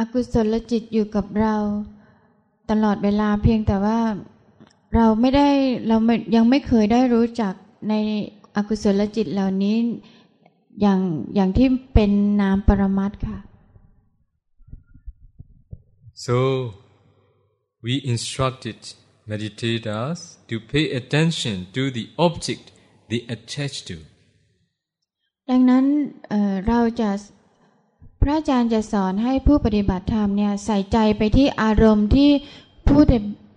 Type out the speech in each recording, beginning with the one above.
อกุศลจิตอยู่กับเรา ตลอดเวลาเพียงแต่ว่าเราไม่ได้เรายังไม่เคยได้รู้จักในอกุศลจิตเหล่านี้อย่างอย่างที่เป็นนามปรมัตค่ะ so we instructed meditators to pay attention to the object they attach to ดังนั้นเเราจะ พระอาจารย์จะสอนให้ผู้ปฏิบัติธรรมเนี่ยใส่ใจไปที่อารมณ์ที่ผู้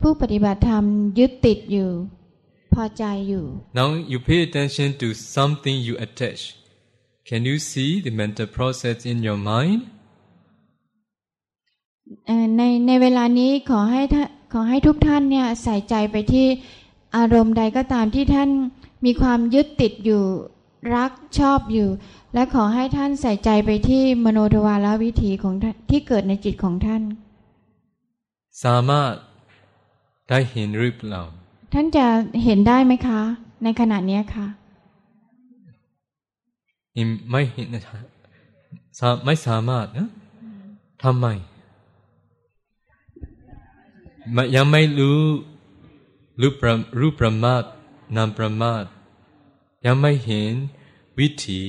ผู้ปฏิบัติธรรมยึดติดอยู่ พอใจอยู่ Now you pay attention to something you attach Can you see the mental process in your mind ในในเวลานี้ขอให้ขอให้ทุกท่านเนี่ยใส่ใจไปที่อารมณ์ใดก็ตามที่ท่านมีความยึดติดอยู่ รักชอบอยู่ และขอให้ท่านใส่ใจไปที่มโนทวารวิถีของท่านที่เกิดในจิตของท่าน สามารถได้เห็นหรือเปล่าท่านจะเห็นได้ไหมคะ ในขณะนี้ค่ะไม่เห็นนะไม่สามารถนะทำไมยังไม่รู้รูปรูปประมาทนามประมาท ยังไม่เห็นวิถี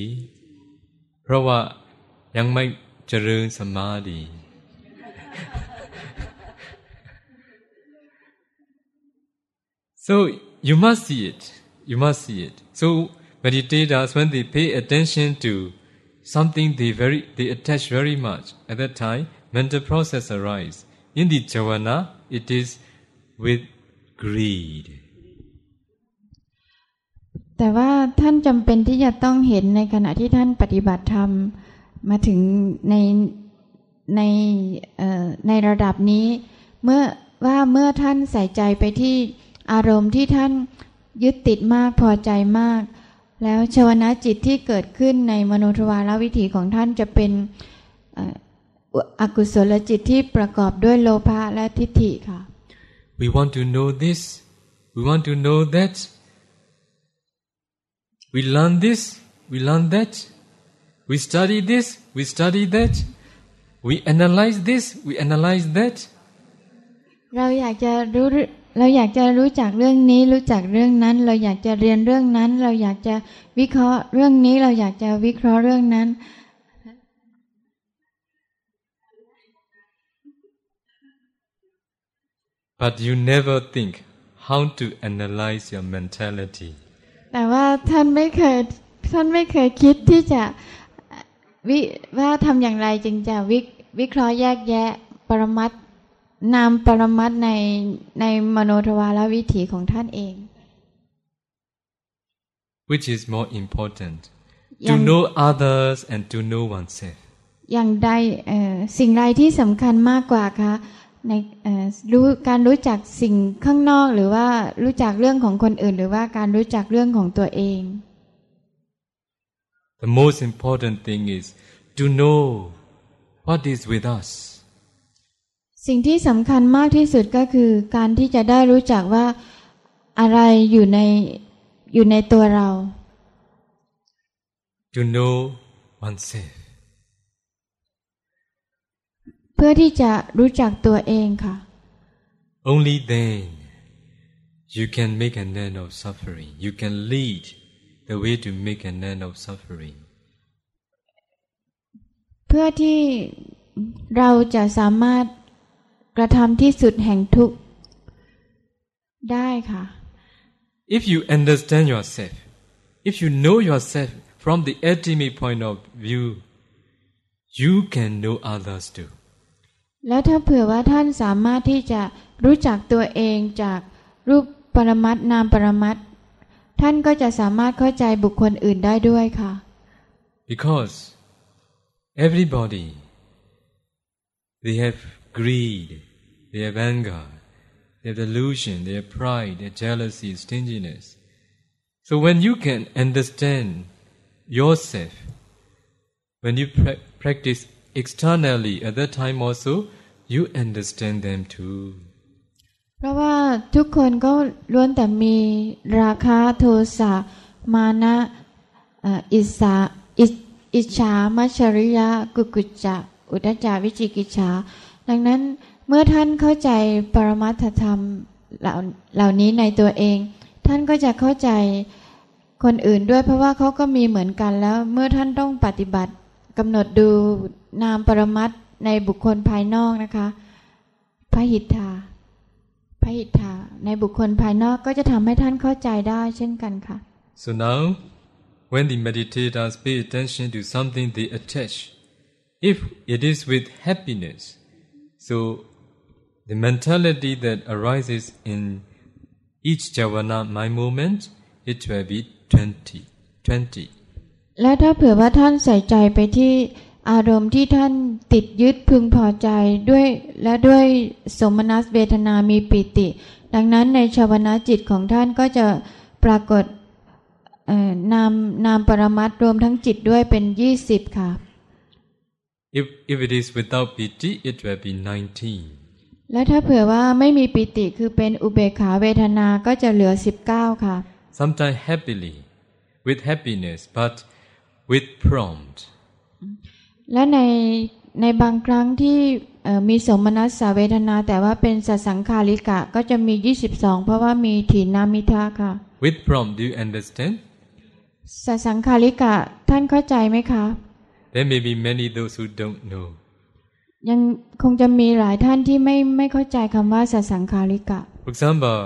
เพราะว่ายังไม่เจริญสมาธิ so you must see it you must see it so meditators when they pay attention to something they very they attach very much at that time mental process arise in the jhana it is with greed แต่ว่าท่านจำเป็นที่จะต้องเห็นในขณะที่ท่านปฏิบัติธรรมมาถึงในในในระดับนี้เมื่อว่าเมื่อท่านใส่ใจไปที่อารมณ์ที่ท่านยึดติดมากพอใจมาก แล้วชวนะจิตที่เกิดขึ้นในมโนทวารวิถีของท่านจะเป็นอกุศลจิตที่ประกอบด้วยโลภะและทิฏฐิค่ะ We want to know this we want to know that We learn this, we learn that. We study this, we study that. We analyze this, we analyze that. เราอยากจะรู้เราอยากจะรู้จักเรื่องนี้ รู้จักเรื่องนั้น เราอยากจะเรียนเรื่องนั้น เราอยากจะวิเคราะห์เรื่องนี้ เราอยากจะวิเคราะห์เรื่องนั้น But you never think how to analyze your mentality. แต่ว่าท่านไม่เคยท่านไม่เคยคิดที่จะวิว่าทำอย่างไรจึงจะวิวิเคราะห์แยกแยะปรมัตนามปรมัตในในมโนทวารวิถีของท่านเอง Which is more important to know others and to know oneself อย่างใดสิ่งใดที่สำคัญมากกว่าคะ ในรู้การรู้จักสิ่งข้างนอกหรือว่ารู้จักเรื่องของคนอื่น หรือว่าการรู้จักเรื่องของตัวเอง The most important thing is to know what is with us สิ่งที่สำคัญมากที่สุดก็คือการที่จะได้รู้จักว่าอะไรอยู่ในอยู่ในตัวเรา To know oneself เพื่อที่จะรู้จักตัวเองค่ะ Only then you can make an end of suffering you can lead the way to make an end of suffering เพื่อที่เราจะสามารถกระทำที่สุดแห่งทุกข์ได้ค่ะ If you understand yourself if you know yourself from the ultimate point of view you can know others too แล้วถ้าเผื่อว่าท่านสามารถที่จะรู้จักตัวเองจากรูปปรมัตนามปรมัตท่านก็จะสามารถเข้าใจบุคคลอื่นได้ด้วยค่ะ because everybody they have greed they have anger they have delusion they have pride they have jealousy stinginess so when you can understand yourself when you pra practice externally at that time also you understand them too เพราะว่าทุกคนก็ล้วนแต่มีราคะโทสะมานะอิสาอิจฉามัชริยะกุกุจจะอุทจาวิจิกิจฉาดังนั้นเมื่อท่านเข้าใจปรมัตธรรมเหล่านี้ในตัวเอง ท่านก็จะเข้าใจคนอื่นด้วยเพราะว่าเขาก็มีเหมือนกันแล้ว เมื่อท่านต้องปฏิบัติกำหนดดูนามปรมัต ในบุคคลภายนอกนะคะพระหิทธาพระหิทธาในบุคคลภายนอกก็จะทำให้ท่านเข้าใจได้เช่นกันค่ะ So now, when the meditators pay attention to something they attach, if it is with happiness, so the mentality that arises in each javana mind moment, it will be 20. 20. และถ้าเผื่อว่าท่านใส่ใจไปที่ อารมณ์ที่ท่านติดยึดพึงพอใจด้วยและด้วยสมนัสเวทนามีปิติ ดังนั้นในชาวนาจิตของท่านก็จะปรากฏเอ่อนามนามปรมัตถ์รวมทั้งจิตด้วยเป็นยี่สิบค่ะ If, if it is without piti, it will be 19. และถ้าเผื่อว่าไม่มีปิติคือเป็นอุเบกขาเวทนาก็จะเหลือสิบเก้าค่ะ Sometimes happily, with happiness, but with prompt. และในในบางครั้งที่เอ่อมีสมนัสสาเวทนา แต่ว่าเป็นสัสังคาริกะก็จะมี 22 เพราะว่ามีถีนามิทาค่ะ With prompt, do you understand? สัสังคาริกะท่านเข้าใจไหมคะ There may be many those who don't know. ยังคงจะมีหลายท่านที่ไม่ไม่เข้าใจคำว่าสัสังคาริกะ For example,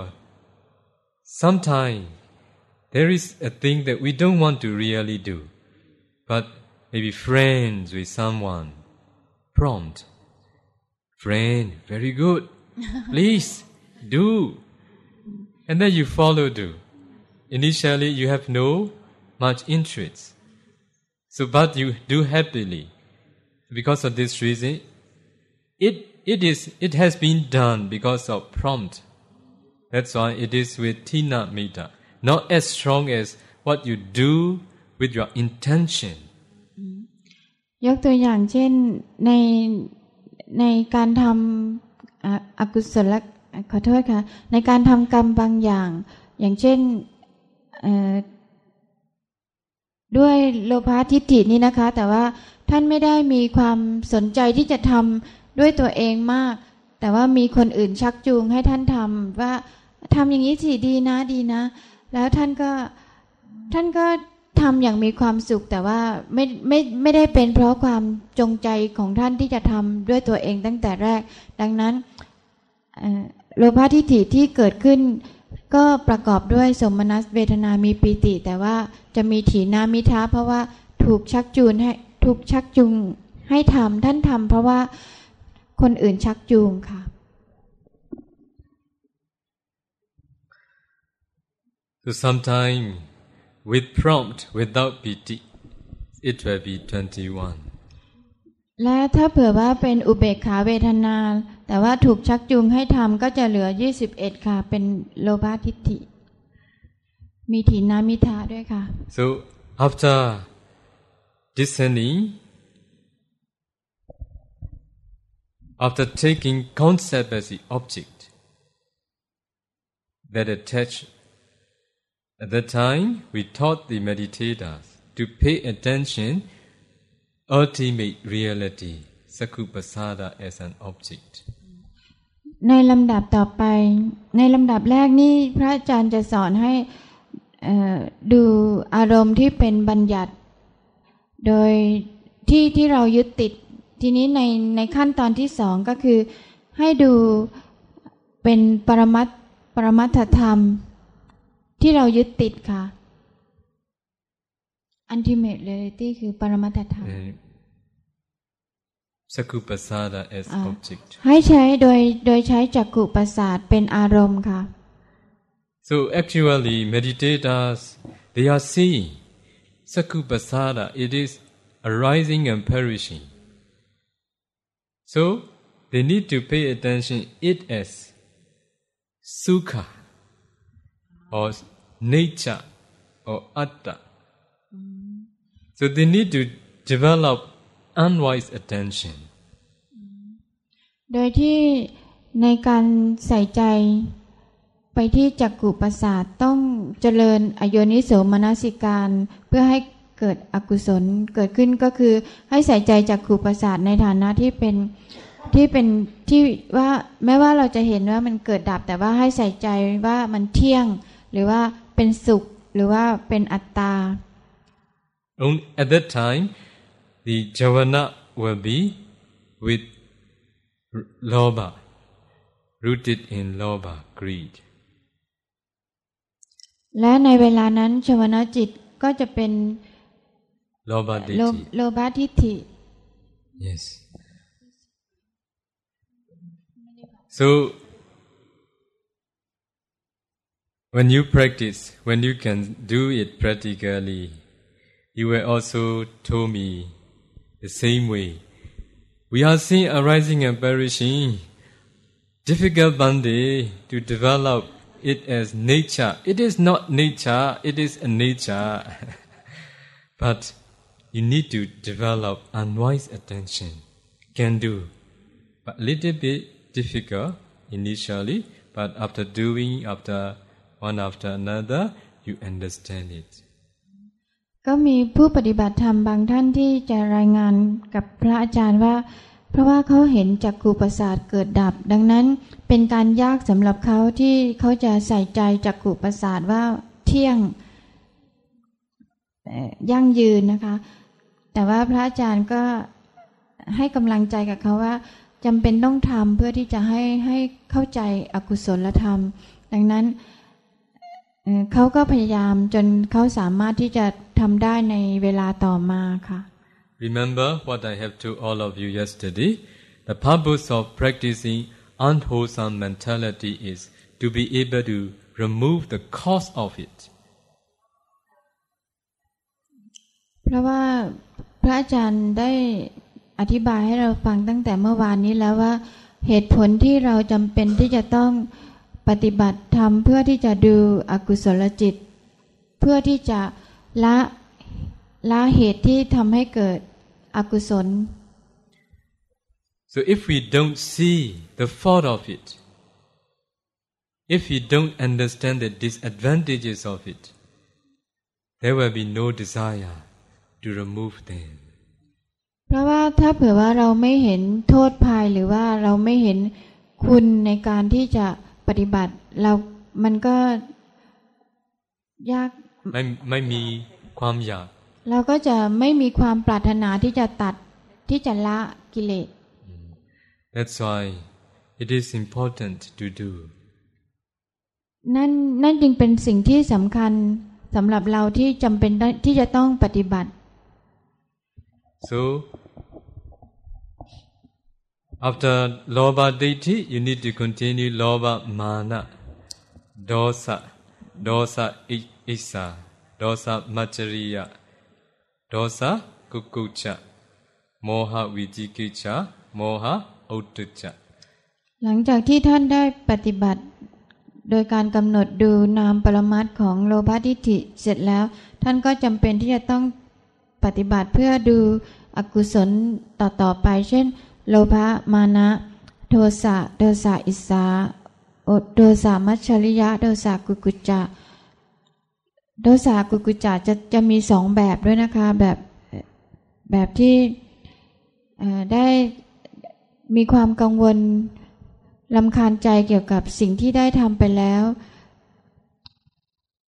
sometimes there is a thing that we don't want to really do, but maybe friends with someone prompt. Friend, very good. Please do. And then you follow do. Initially you have no much interest. So but you do happily. Because of this reason, it it is it has been done because of prompt. That's why it is with tina mita, not as strong as what you do with your intention. ยกตัวอย่างเช่นในในการทำอกุศลขอโทษค่ะ ในการทำกรรมบางอย่าง อย่างเช่นด้วยโลภะทิฏฐินี่นะคะ แต่ว่าท่านไม่ได้มีความสนใจที่จะทำด้วยตัวเองมาก แต่ว่ามีคนอื่นชักจูงให้ท่านทำว่าทำอย่างนี้สิดีนะดีนะ แล้วท่านก็ท่านก็ ทำอย่างมีความสุขแต่ว่าไม่ไม่ไม่ได้เป็นเพราะความจงใจของท่านที่จะทำด้วยตัวเองตั้งแต่แรก ดังนั้นโลภะทิฏฐิที่เกิดขึ้น ก็ประกอบด้วยสมนัสเวทนามีปีติ แต่ว่าจะมีถีนามิทะเพราะว่าถูกชักจูงให้ถูกชักจูงให้ทำท่านทำเพราะว่าคนอื่นชักจูงค่ะ So sometimes with prompt, without piti, it will be 21. และถ้าเผื่อว่าเป็นอุเบกขาเวทนา แต่ว่าถูกชักจูงให้ทำก็จะเหลือ 21 ค่ะ เป็นโลภะทิฏฐิ มีถีนามิทาด้วยค่ะ So after discerning, after taking concept as the object that attach at that time we taught the meditators to pay attention ultimate reality sakupasada as an object ในลำดับต่อไป ในลำดับแรกนี่พระอาจารย์จะสอนให้ดูอารมณ์ที่เป็นบัญญัติ โดยที่ที่เรายึดติด ทีนี้ในในขั้นตอนที่สองก็คือ ให้ดูเป็นปรมัตปรมัตถธรรม ที่เรายึดติดค่ะ ultimate reality คือปรมัตถธรรม Uh, sakupasada as Ah. object ให้ใช้โดยโดยใช้จักขุประสาทเป็นอารมณ์ค่ะ So actually, meditators, they are seeing sakupasada, it is arising and perishing. So they need to pay attention it as sukha or nature or atta. So they need to develop unwise attention. โดยที่ในการใส่ใจไปที่จักขุประสาทต้องเจริญอโยนิโสมนสิการเพื่อให้เกิดอกุศลเกิดขึ้นก็คือให้ใส่ใจจากขูประสาทในฐานะที่เป็นที่เป็นที่ว่าแม้ว่าเราจะเห็นว่ามันเกิดดับ แต่ว่าให้ใส่ใจว่ามันเที่ยง หรือว่าเป็นสุขหรือว่าเป็นอัตตา Only at that time, the javana will be with r- lobha, rooted in lobha, greed. และในเวลานั้นชวนะจิตก็จะเป็น Lobha โล ditti. โลภะทิฏฐิ Yes. So, when you practice, when you can do it practically, you will also told me the same way. We are seeing arising and perishing. Difficult day to develop it as nature. It is not nature, it is a nature. but you need to develop unwise attention. Can do. But little bit difficult initially, but after doing, after one after another, you understand it. ก็มีผู้ปฏิบัติธรรมบางท่านที่จะรายงานกับพระอาจารย์ว่า เพราะว่าเขาเห็นจักขูประสาทเกิดดับ ดังนั้นเป็นการยากสำหรับเขาที่เขาจะใส่ใจจักขูประสาทว่าเที่ยงยั่งยืนนะคะ แต่ว่าพระอาจารย์ก็ให้กำลังใจกับเขาว่าจำเป็นต้องทำเพื่อที่จะให้ให้เข้าใจอกุศลธรรม ดังนั้น เอ่อเขาก็พยายามจนเขาสามารถที่จะทำได้ในเวลาต่อมาค่ะ Remember what I have told all of you yesterday? The purpose of practicing unwholesome mentality is to be able to remove the cause of it. เพราะว่าพระอาจารย์ได้อธิบายให้เราฟังตั้งแต่เมื่อวานนี้แล้วว่า เหตุผลที่เราจำเป็นที่จะต้อง ปฏิบัติธรรมเพื่อที่จะดูอกุศลจิต เพื่อที่จะละละเหตุที่ทำให้เกิดอกุศล So if we don't see the fault of it, if we don't understand the disadvantages of it, there will be no desire to remove them. เพราะว่าถ้าเผื่อว่าเราไม่เห็นโทษภัยหรือว่าเราไม่เห็นคุณในการที่จะ ปฏิบัติ เรามันก็ยากไม่ไม่มีความอยาก เราก็จะไม่มีความปรารถนาที่จะตัดที่จะละกิเลส That's why it is important to do. นั่นนั่นจึงเป็นสิ่งที่สำคัญสำหรับเราที่จำเป็นได้ที่จะต้องปฏิบัติ So, after loba ditti, you need to continue loba mana, dosa, dosa isa, dosa machariya, dosa kukucha, moha vijikicha, moha uttucha. หลังจากที่ท่านได้ปฏิบัติ โดยการกำหนดดูนามปรมัตของโลภะทิฏฐิเสร็จแล้ว ท่านก็จำเป็นที่จะต้องปฏิบัติเพื่อดูอกุศลต่อๆไป เช่น โลภะมานะ โทสะโทสะอิสาโอโทสะมัชชริยะโทสะกุกุจจะโทสะกุกุจจะจะจะมีสองแบบด้วยนะคะแบบแบบที่ได้มีความกังวลลำคาญใจเกี่ยวกับสิ่งที่ได้ทำไปแล้ว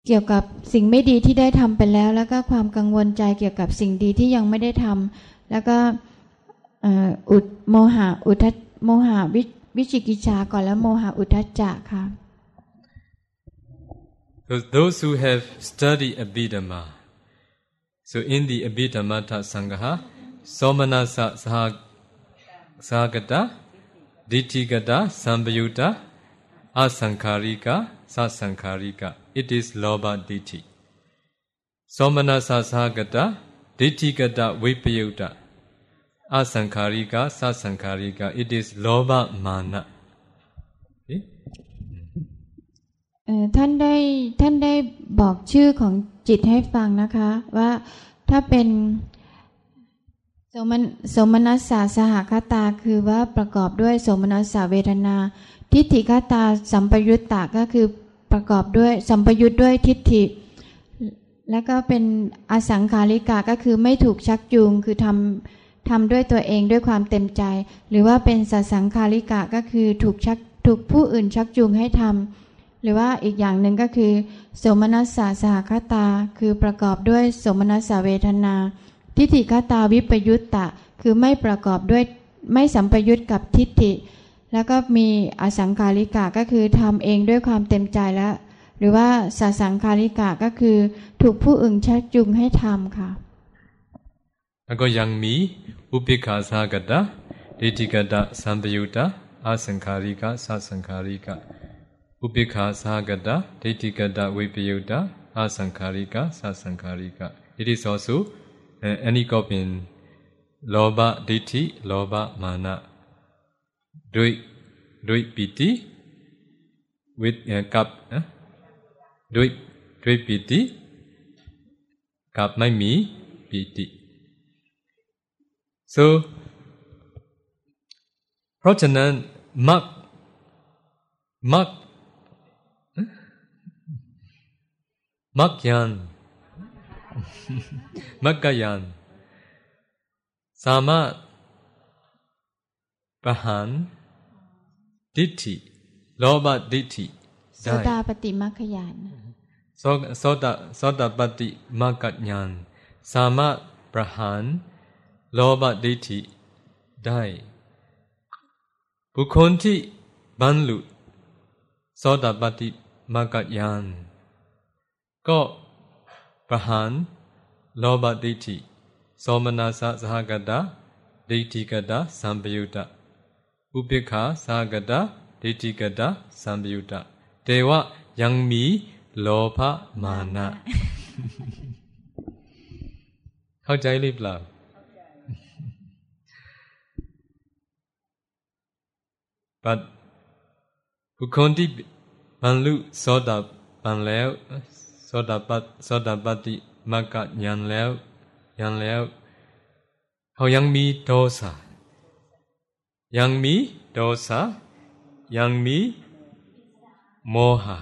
เกี่ยวกับสิ่งไม่ดีที่ได้ทำไปแล้ว แล้วก็ความกังวลใจเกี่ยวกับสิ่งดีที่ยังไม่ได้ทำแล้วก็ อุดโมหะอุทจโมหะวิวิจิกิจาก่อนแล้วโมหะอุทจจะค่ะ So those who have studied Abhidhamma, so in the Abhidhammata Sangha, Somanasa Sahagata Dittigata Sambayuta Asankharika, Sasankharika. It is Loba Ditti. Somanasa Sahagata, Dittigata Vipayuta Asankharika, Sasankharika. It is Lobha Mana. ท่านได้ท่านได้บอกชื่อของจิตให้ฟังนะคะ ว่าถ้าเป็นโสมนสมนัสสาสหคตาคือว่าประกอบด้วยโสมนัสสาเวทนา ทิฏฐิคตาสัมปยุตตะก็คือประกอบด้วยสัมปยุตด้วยทิฏฐิ แล้วก็เป็นอสังขาริกะก็คือไม่ถูกชักจูงคือทำ ทำด้วยตัวเองด้วยความเต็มใจ หรือว่าเป็นสัสังขาริกะก็คือถูกชักถูกผู้อื่นชักจูงให้ทำหรือว่าอีกอย่างหนึ่งก็คือ สมนัสสาสหคตา คือประกอบด้วยสมนัสสเวทนา ทิฏฐิคตาวิปยุตตะ คือไม่ประกอบด้วยไม่สัมปยุตกับทิฏฐิ แล้วก็มีอสังขาริกะก็คือทำเองด้วยความเต็มใจแล้วหรือว่าสัสังขาริกะก็คือ ถูกผู้อื่นชักจูงให้ทำค่ะ အကောယံမီဥပိ္ခာသာကတဒိဋ္ဌိကတသံတယုတအာသင်္ခာရိကသသင်္ခာရိကဥပိ္ခာသာကတဒိဋ္ဌိကတဝိပယုတအာသင်္ခာရိကသသင်္ခာရိက It is also uh, any cop in လောဘဒိဋ္ဌိလောဘမာနဒွိဒွိပီတိ with uh, cup ဒွိဒွိပီတိ cup မိုက်မီပီတိ so เพราะฉะนั้นมักมักมักยันมักกยันสามารถประหารดิฏฐิโลภดิฏฐิโสดาปฏิมัคคยานโสโสดาโสดาปฏิมัคคญาณสามารถประหาร โลบะดิธิได้ บุคคลที่บรรลุโสดาปฏิมากยานก็ประหารโลบะดิธิโสมนัสสหกัตาดิธิกัตาสัมปยุตตอุเบกขาสหกัตาดิธิกัตาสัมปยุตตเทวะยังมีโลภะมานะ เข้าใจหรือเปล่า ปัดบุคคลที่บรรลุโสดาบันแล้วโสดาปัตโสดาปฏิมรรคญาณแล้วยังแล้ว เขายังมีโทสะยังมีโทสะยังมีโมหะ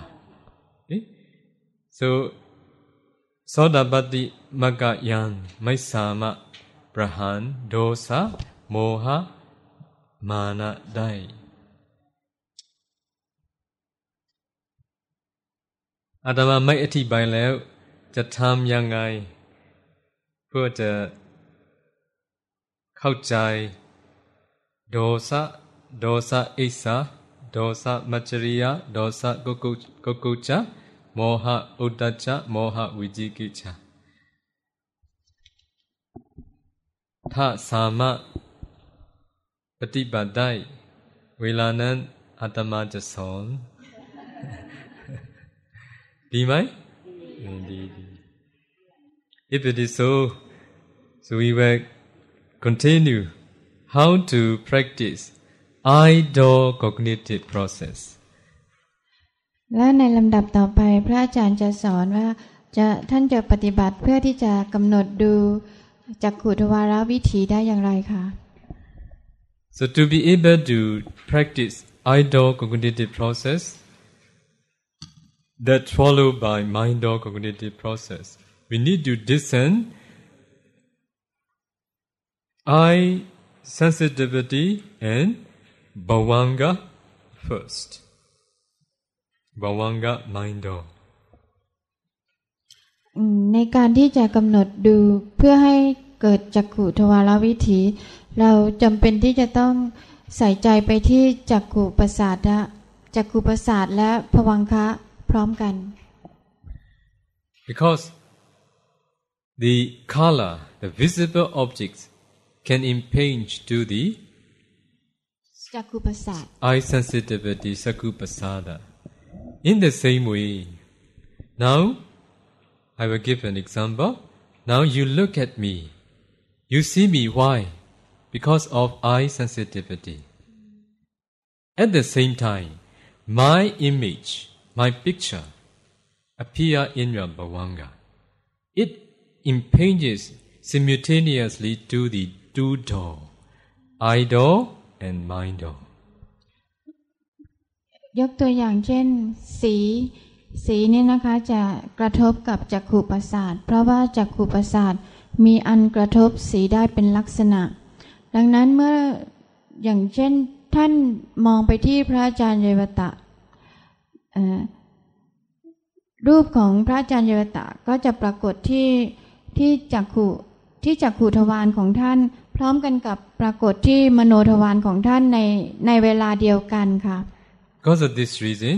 so โสดาบัติมากยังไม่สามารถประหารโทสะโมหะมานะได้ อาตมาไม่อธิบายแล้ว จะทำยังไง เพื่อจะเข้าใจ โดสะโดสะอิสาโดสะมัจจริยะโดสะกุกุกุกุจาโมหะอุตตจาโมหะวิจิกิจาถ้าสามารถปฏิบัติได้ เวลานั้นอาตมาจะสอน ดีไหมดีดี If it is so, so we will continue how to practice idle cognitive process. และในลำดับต่อไปพระอาจารย์จะสอนว่าจะท่านจะปฏิบัติเพื่อที่จะกำหนดดูจักขุทวารวิถีได้อย่างไรคะ So to be able to practice idle cognitive process that followed by mindful cognitive process we need to discern eye sensitivity and bhavanga first. Bhavanga mind or. ในการที่จะกำหนดดูเพื่อให้เกิดจักขุทวารวิถี เราจำเป็นที่จะต้องใส่ใจไปที่จักขุประสาทจักขุประสาทและภวังคะ พร้อมกัน because the color, the visible objects, can impinge to the eye sensitivity, sakupasada. In the same way, now I will give an example. Now you look at me. You see me. Why? Because of eye sensitivity. At the same time, my image, my picture, appear in your bhavanga. It impinges simultaneously to the two door, I door and mind door. ยกตัวอย่างเช่น สี สีนี่นะคะจะกระทบกับจักขุประสาท เพราะว่าจักขุประสาทมีอันกระทบสีได้เป็นลักษณะ ดังนั้นเมื่ออย่างเช่นท่านมองไปที่พระอาจารย์เยวตะ รูปของพระอาจารย์เยวตะก็จะปรากฏที่ที่จักขุที่จักขุทวารของท่าน พร้อมกันกับปรากฏที่มโนทวารของท่านในในเวลาเดียวกันค่ะ Because of this reason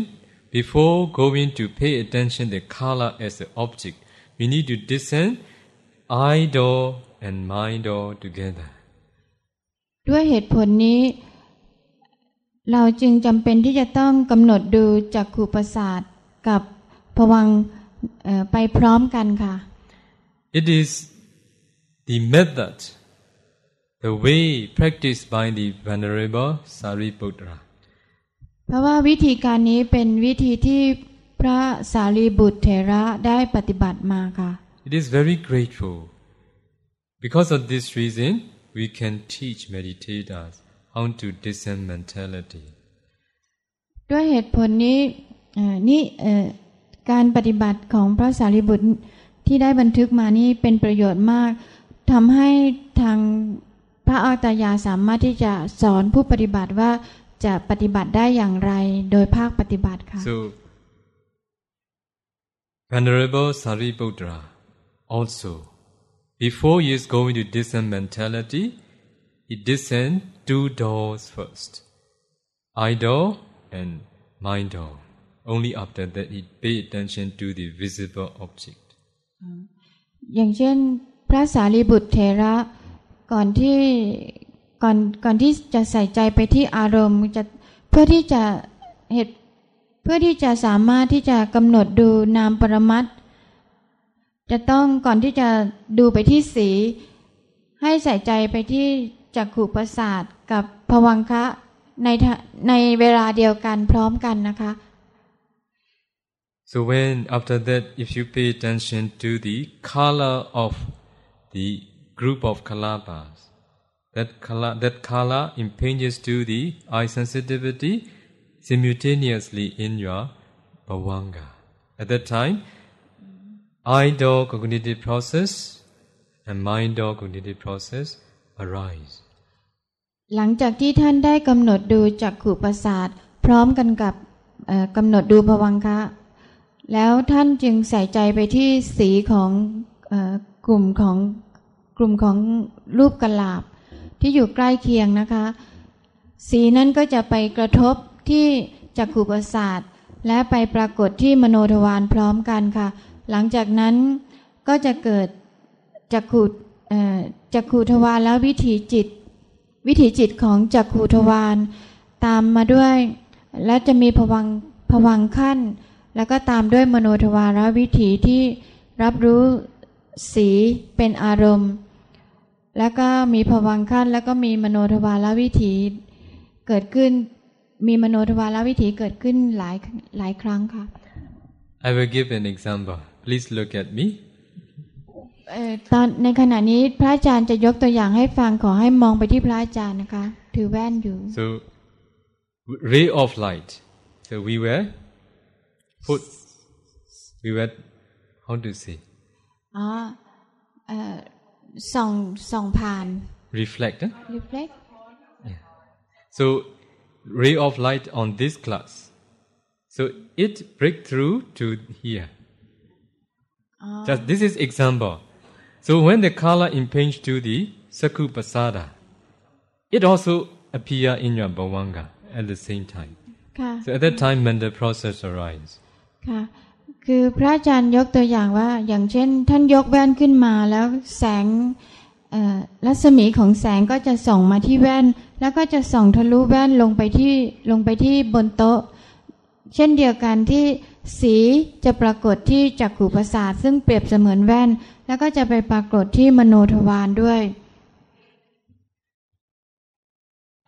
before going to pay attention the color as the object we need to discern eye door and mind door together ด้วยเหตุผลนี้ เราจึงจำเป็นที่จะต้องกำหนดดูจักขุประสาทกับผวังไปพร้อมกันค่ะ It is the method the way practiced by the venerable Sariputra เพราะว่าวิธีการนี้เป็นวิธีที่พระสารีบุตรเถระได้ปฏิบัติมาค่ะ It is very grateful because of this reason we can teach meditators how to discern mentality ด้วยเหตุผลนี้นี่การปฏิบัติของพระสารีบุตรที่ได้บันทึกมานี่เป็นประโยชน์มากทำให้ทางพระอัตยาสามารถที่จะสอนผู้ปฏิบัติว่าจะปฏิบัติได้อย่างไรโดยภาคปฏิบัติค่ะ so venerable Sariputra also before he is going to discern mentality he discern two doors first eye door and mind door only after that he pay attention to the visible object อย่างเช่นพระสารีบุตรเทระก่อนที่ก่อนก่อนที่จะใส่ใจไปที่อารมณ์จะเพื่อที่จะเหตุเพื่อที่จะสามารถที่จะกำหนดดูนามปรมัตจะต้องก่อนที่จะดูไปที่สี ให้ใส่ใจไปที่ จักขุประสาทกับภวังคะในในเวลาเดียวกันพร้อมกันนะคะ So when after that if you pay attention to the color of the group of kalapas that color that color impinges to the eye sensitivity simultaneously in your bhavanga at that time eye door cognitive process and mind door cognitive process arise หลังจากที่ท่านได้กำหนดดูจักขุประสาทพร้อมกันกับกำหนดดูภวังคะ แล้วท่านจึงใส่ใจไปที่สีของกลุ่มของกลุ่มของรูปกลาบที่อยู่ใกล้เคียงนะคะ สีนั้นก็จะไปกระทบที่จักขุประสาทและไปปรากฏที่มโนทวารพร้อมกันค่ะ หลังจากนั้นก็จะเกิดจักขุ จักขุทวารแล้ววิถีจิต วิถีจิตของจักขูทวารตามมาด้วย และจะมีผวังผวังขั้น แล้วก็ตามด้วยมโนทวารวิถีที่รับรู้สีเป็นอารมณ์ แล้วก็มีผวังขั้น แล้วก็มีมโนทวารวิถีเกิดขึ้นมีมโนทวารวิถีเกิดขึ้นหลายหลายครั้งค่ะ I will give an example please look at me ตอนในขณะนี้พระอาจารย์จะยกตัวอย่างให้ฟังขอให้มองไปที่พระอาจารย์นะคะ ถือแว่นอยู่ so ray of light so we were put we were how to say อ๋อส่องส่องผ่าน reflect eh? reflect yeah. so ray of light on this glass so it break through to here just this is example So when the color impinges to the sakupasada, it also appear in your bhavanga at the same time. So at that time when the process arise. ค่ะคือพระอาจารย์ยกตัวอย่างว่า อย่างเช่น ท่านยกแว่นขึ้นมาแล้วแสงรัศมีของแสงก็จะส่องมาที่แว่น แล้วก็จะส่องทะลุแว่นลงไปที่ลงไปที่บนโต๊ะ เช่นเดียวกันที่ สีจะปรากฏที่จักขุประสาทซึ่งเปรียบเสมือนแว่น แล้วก็จะไปปรากฏที่มโนทวารด้วย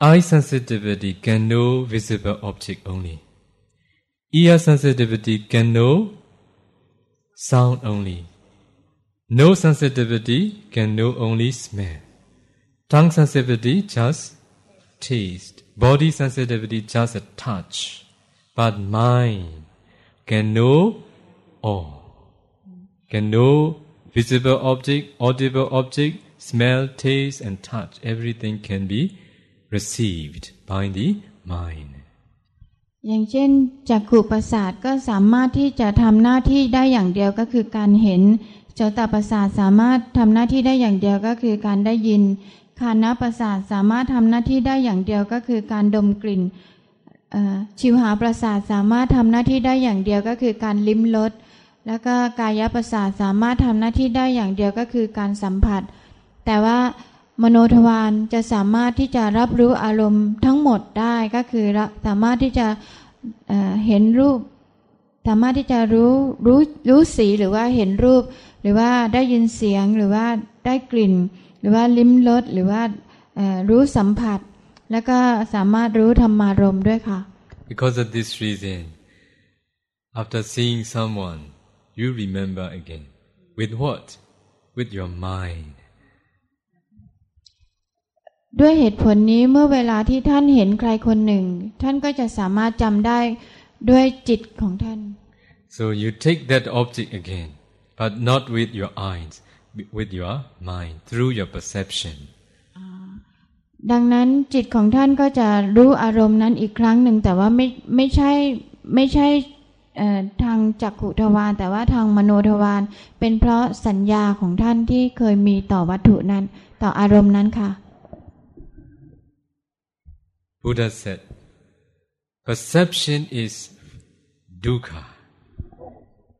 Eye sensitivity can know visible object only. Ear sensitivity can know sound only. No sensitivity can know only smell. Tongue sensitivity just taste. Body sensitivity just a touch. But mind, can know all, can know visible object, audible object, smell, taste, and touch. Everything can be received by the mind. อย่างเช่นจักขุประสาทก็สามารถที่จะทำหน้าที่ได้อย่างเดียวก็คือการเห็นโสตประสาทสามารถทำหน้าที่ได้อย่างเดียวก็คือการได้ยินคานาประสาทสามารถทำหน้าที่ได้อย่างเดียวก็คือการดมกลิ่น ชิวหาประสาทสามารถทำหน้าที่ได้อย่างเดียวก็คือการลิ้มรสแล้วก็กายประสาทสามารถทำหน้าที่ได้อย่างเดียวก็คือการสัมผัส แต่ว่ามโนทวารจะสามารถที่จะรับรู้อารมณ์ทั้งหมดได้ก็คือสามารถที่จะเห็นรูป สามารถที่จะรู้รู้รู้สีหรือว่าเห็นรูป หรือว่าได้ยินเสียงหรือว่าได้กลิ่น หรือว่าลิ้มรสหรือว่ารู้สัมผัส แล้วก็สามารถรู้ธรรมารมณ์ด้วยค่ะ Because of this reason, after seeing someone, you remember again. With what? With your mind. ด้วยเหตุผลนี้เมื่อเวลาที่ท่านเห็นใครคนหนึ่ง ท่านก็จะสามารถจำได้ด้วยจิตของท่าน So you take that object again, but not with your eyes, with your mind, through your perception. ดังนั้นจิตของท่านก็จะรู้อารมณ์นั้นอีกครั้งหนึ่ง แต่ว่าไม่ไม่ใช่ไม่ใช่เอ่อทางจักขุทวารแต่ว่าทางมโนทวารเป็นเพราะสัญญาของท่านที่เคยมีต่อวัตถุนั้น ต่ออารมณ์นั้นค่ะ Buddha said, perception is dukkha.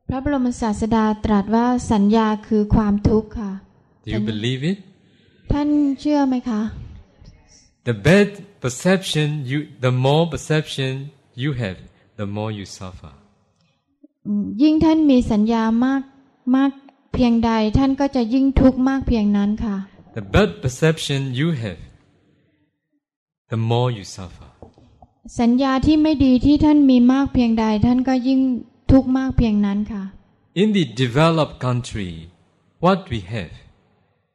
พระบรมศาสดาตรัสว่าสัญญาคือความทุกข์ค่ะ Do you believe it? ท่านเชื่อไหมคะ The bad perception, you, the more perception you have, the more you suffer. อืมยิ่งท่านมีสัญญามากมากเพียงใด ท่านก็จะยิ่งทุกข์มากเพียงนั้นค่ะ The bad perception you have, the more you suffer. สัญญาที่ไม่ดีที่ท่านมีมากเพียงใด ท่านก็ยิ่งทุกข์มากเพียงนั้นค่ะ In the developed country, what we have,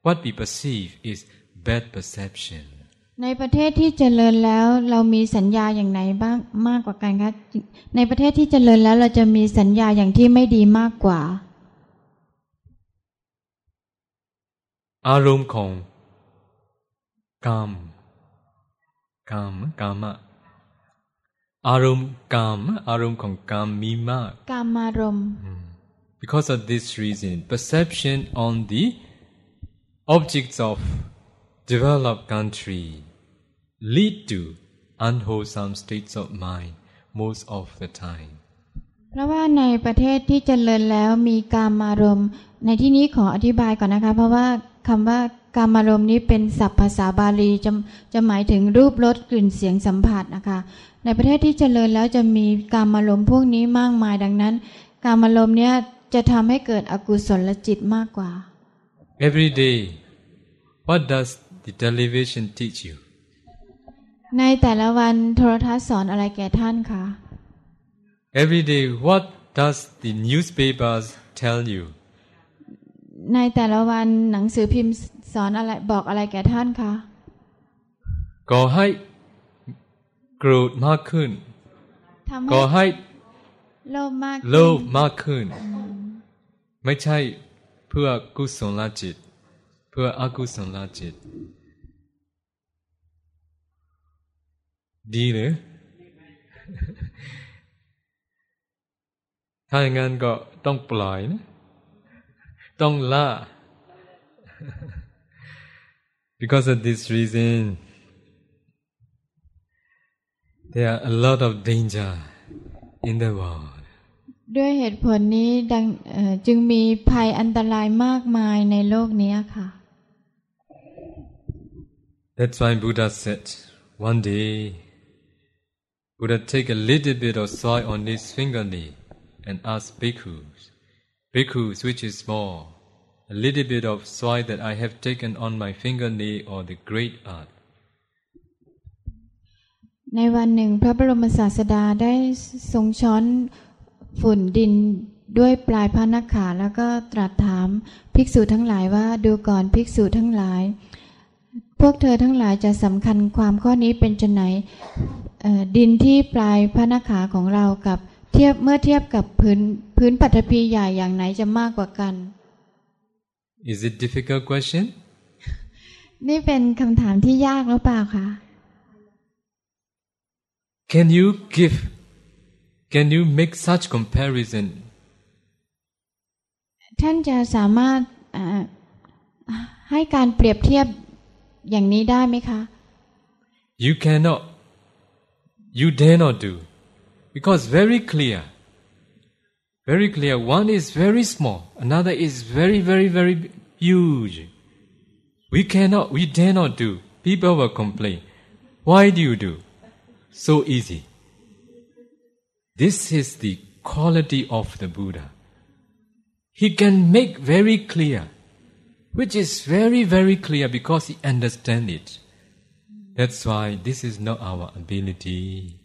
what we perceive is bad perception. ในประเทศที่เจริญแล้วเรามีสัญญาอย่างไหนบ้างมากกว่ากันคะในประเทศที่เจริญแล้วเราจะมีสัญญาอย่างที่ไม่ดีมากกว่า อารมณ์ของกามกามกามะอารมณ์กามอารมณ์ของกามมีมากกามารมณ์ Because of this reason, perception on the objects of developed country lead to unwholesome states of mind most of the time. เพราะว่าในประเทศที่เจริญแล้วมีกามารมณ์ ในที่นี้ขออธิบายก่อนนะคะ เพราะว่าคำว่ากามารมณ์นี้เป็นศัพท์ภาษาบาลีจะจะหมายถึงรูปรสกลิ่นเสียงสัมผัสนะคะ ในประเทศที่เจริญแล้วจะมีกามารมณ์พวกนี้มากมายดังนั้น กามารมณ์เนี้ยจะทำให้เกิดอกุศลจิตมากกว่า Every day, what does the television teach you? ในแต่ละวันโทรทัศน์สอนอะไรแก่ท่านคะ Every day, what does the newspapers tell you? ในแต่ละวันหนังสือพิมพ์สอนอะไรบอกอะไรแก่ท่านคะก่อให้โกรธมากขึ้นทำให้ก่อให้โลภมากขึ้นโลภมากขึ้น ไม่ใช่เพื่อกุศลจิต เพื่ออกุศลจิต ดีหรือ ถ้าอย่างนั้นก็ต้องปล่อยนะ ต้องละ because of this reason there are a lot of danger in the world ด้วยเหตุผลนี้ดังเอ่อจึงมีภัยอันตรายมากมายในโลกนี้ค่ะ That's why Buddha said, one day, Buddha take a little bit of soil on his fingernail and ask bhikkhus, bhikkhus which is small, a little bit of soil that I have taken on my fingernail or the great earth. ในวันหนึ่งพระบรมศาสดาได้ทรงช้อนฝุ่นดินด้วยปลายพระนักขาแล้วก็ตรัสถามภิกษุทั้งหลายว่าดูก่อนภิกษุทั้งหลาย พวกเธอทั้งหลายจะสำคัญความข้อนี้เป็นจะไหน ดินที่ปลายพระนักขาของเรากับเทียบเมื่อเทียบกับพื้นพื้นปัตภีใหญ่อย่างไหนจะมากกว่ากัน Is it difficult question? นี่เป็นคำถามที่ยากหรือเปล่าคะ Can you give? Can you make such comparison? ท่านจะสามารถอ่าให้การเปรียบเทียบอย่างนี้ได้ไหมคะ You cannot. You dare not do. Because very clear. Very clear. One is very small. Another is very, very, very huge. We cannot, we dare not do. People will complain. Why do you do? So easy. This is the quality of the Buddha. He can make very clear, which is very, very clear because he understands it. That's why this is not our ability.